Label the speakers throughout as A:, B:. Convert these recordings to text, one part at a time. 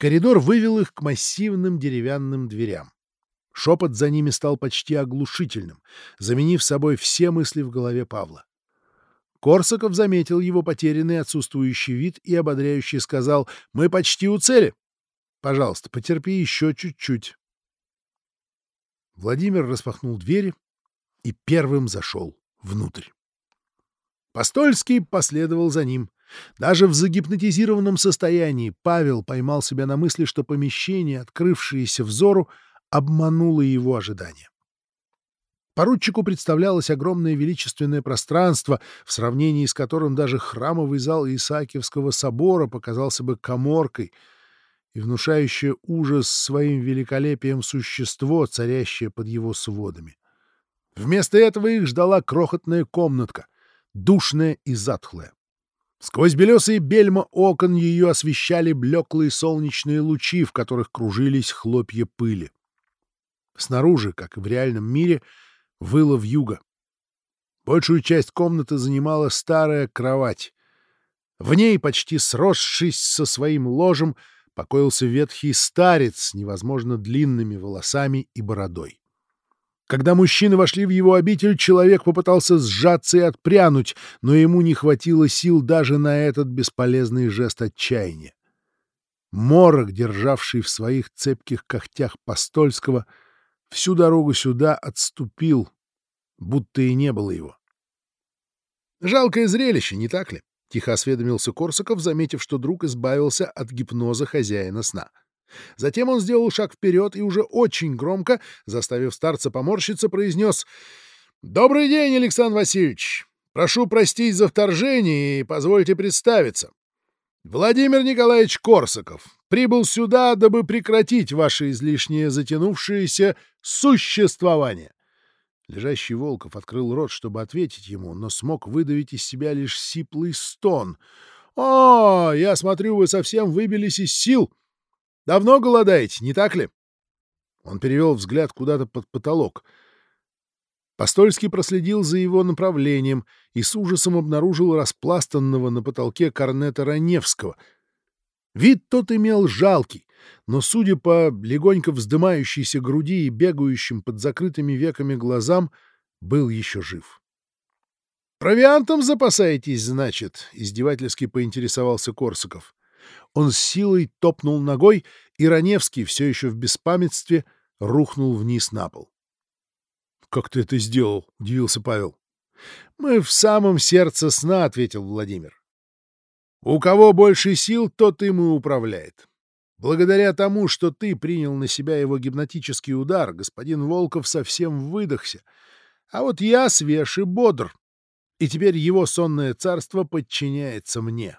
A: Коридор вывел их к массивным деревянным дверям. Шепот за ними стал почти оглушительным, заменив собой все мысли в голове Павла. Корсаков заметил его потерянный отсутствующий вид и ободряюще сказал «Мы почти у цели. Пожалуйста, потерпи еще чуть-чуть». Владимир распахнул двери и первым зашел внутрь. Постольский последовал за ним. Даже в загипнотизированном состоянии Павел поймал себя на мысли, что помещение, открывшееся взору, обмануло его ожидания. Поручику представлялось огромное величественное пространство, в сравнении с которым даже храмовый зал Исаакиевского собора показался бы коморкой, и внушающее ужас своим великолепием существо, царящее под его сводами. Вместо этого их ждала крохотная комнатка, душная и затхлая. Сквозь белесые бельма окон ее освещали блеклые солнечные лучи, в которых кружились хлопья пыли. Снаружи, как и в реальном мире, выло вьюга. Большую часть комнаты занимала старая кровать. В ней, почти сросшись со своим ложем, покоился ветхий старец с невозможно длинными волосами и бородой. Когда мужчины вошли в его обитель, человек попытался сжаться и отпрянуть, но ему не хватило сил даже на этот бесполезный жест отчаяния. Морок, державший в своих цепких когтях Постольского, всю дорогу сюда отступил, будто и не было его. «Жалкое зрелище, не так ли?» — тихо осведомился Корсаков, заметив, что друг избавился от гипноза хозяина сна. Затем он сделал шаг вперед и уже очень громко, заставив старца поморщиться, произнес «Добрый день, Александр Васильевич! Прошу простить за вторжение и позвольте представиться. Владимир Николаевич Корсаков прибыл сюда, дабы прекратить ваше излишнее затянувшееся существование». Лежащий Волков открыл рот, чтобы ответить ему, но смог выдавить из себя лишь сиплый стон. «О, я смотрю, вы совсем выбились из сил!» Давно голодаете, не так ли? Он перевел взгляд куда-то под потолок. Постольский проследил за его направлением и с ужасом обнаружил распластанного на потолке корнета Раневского. Вид тот имел жалкий, но, судя по легонько вздымающейся груди и бегающим под закрытыми веками глазам, был еще жив. «Провиантом запасаетесь, значит?» — издевательски поинтересовался Корсаков. Он силой топнул ногой, и Раневский, все еще в беспамятстве, рухнул вниз на пол. — Как ты это сделал? — удивился Павел. — Мы в самом сердце сна, — ответил Владимир. — У кого больше сил, тот им и управляет. Благодаря тому, что ты принял на себя его гипнотический удар, господин Волков совсем выдохся. А вот я свеж и бодр, и теперь его сонное царство подчиняется мне.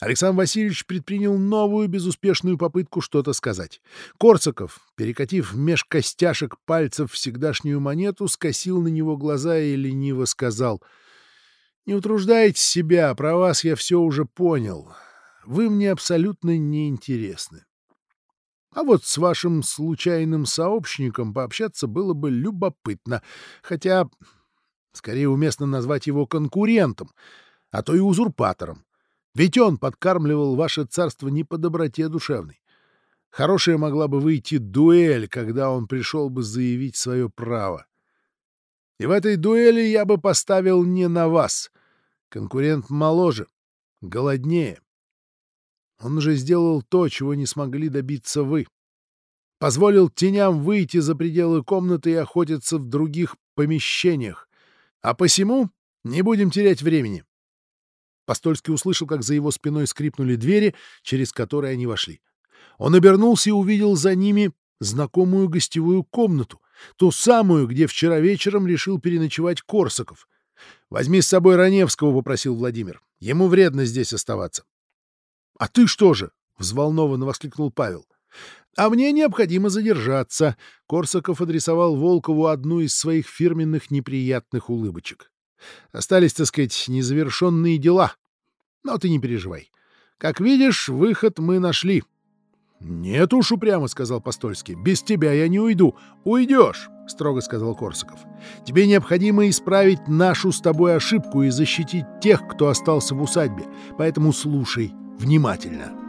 A: Александр Васильевич предпринял новую безуспешную попытку что-то сказать. Корсаков, перекатив меж костяшек пальцев всегдашнюю монету, скосил на него глаза и лениво сказал «Не утруждайте себя, про вас я все уже понял. Вы мне абсолютно не интересны. А вот с вашим случайным сообщником пообщаться было бы любопытно, хотя скорее уместно назвать его конкурентом, а то и узурпатором. Ведь он подкармливал ваше царство не по доброте душевной. Хорошая могла бы выйти дуэль, когда он пришел бы заявить свое право. И в этой дуэли я бы поставил не на вас. Конкурент моложе, голоднее. Он уже сделал то, чего не смогли добиться вы. Позволил теням выйти за пределы комнаты и охотиться в других помещениях. А посему не будем терять времени. Постольский услышал, как за его спиной скрипнули двери, через которые они вошли. Он обернулся и увидел за ними знакомую гостевую комнату, ту самую, где вчера вечером решил переночевать Корсаков. «Возьми с собой Раневского», — попросил Владимир. «Ему вредно здесь оставаться». «А ты что же?» — взволнованно воскликнул Павел. «А мне необходимо задержаться», — Корсаков адресовал Волкову одну из своих фирменных неприятных улыбочек. Остались, так сказать, незавершенные дела. Но ты не переживай. Как видишь, выход мы нашли. — Нет уж, упрямо, — сказал Постольский. — Без тебя я не уйду. — Уйдешь, — строго сказал Корсаков. — Тебе необходимо исправить нашу с тобой ошибку и защитить тех, кто остался в усадьбе. Поэтому слушай внимательно. —